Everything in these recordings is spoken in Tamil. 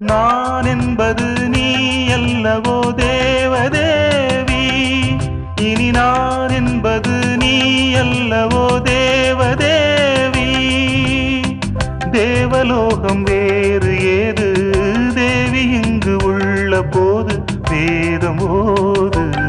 நான் என்பது போது வேதம் போது.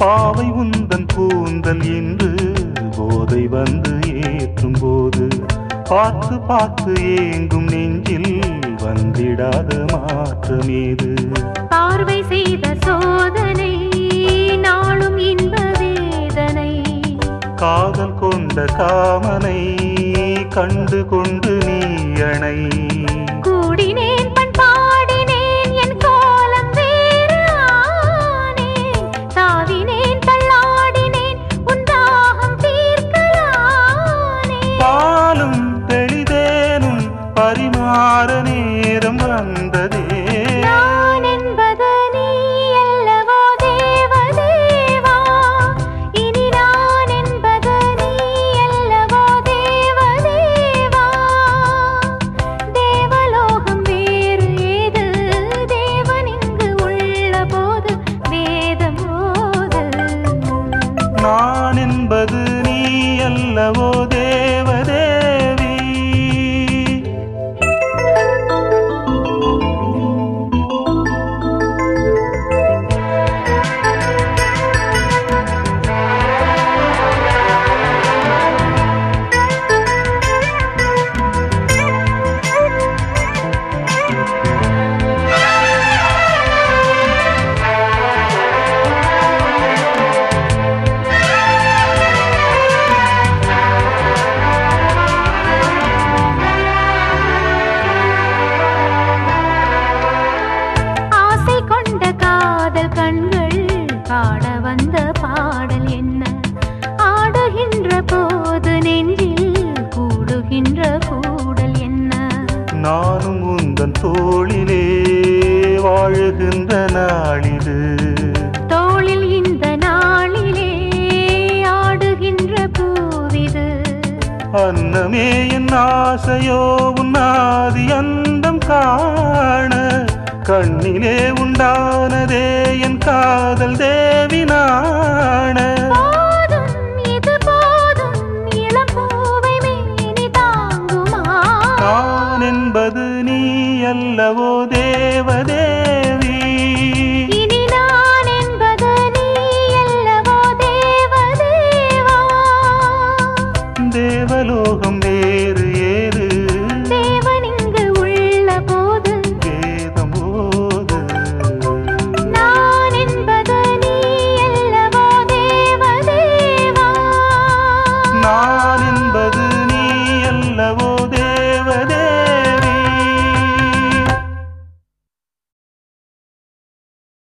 பாவை உந்தன் கூந்தல் என்று போதை வந்து ஏற்றும் போது பார்த்து பார்த்து ஏங்கும் நெஞ்சில் வந்திடாத மாற்றமேது பார்வை செய்த சோதனை நாளும் இன்ப வேதனை. காதல் கொண்ட காமனை கண்டு கொண்டு நீ அணை. கூடினேன் பாடினேன் என் கோலம் வேறு ஆனேன் தாவினேன் தள்ளாடினேன் உன் தாகம் தீர்க்கலானே. பாலும் தெளிதேனும் பரிமாற அல்லவோ நானும் உந்தன் தோளிலே வாழுகின்ற நாளிது. தோளில் இந்த நாளிலே ஆடுகின்ற பூவிது. அன்னமே என் ஆசையோ உன்னாதி அந்தம் காண கண்ணிலே உண்டானதே என் காதல். என்பது நீ அல்லவோ தேவதேவி. இனி நான் என்பது நீ அல்லவோ தேவதேவா? தேவலோகம் வேறு ஏது? தேவன் இங்கு உள்ள போது வேதம் நான் என்பது நீ அல்லவோ தேவதேவா? நான் என்பது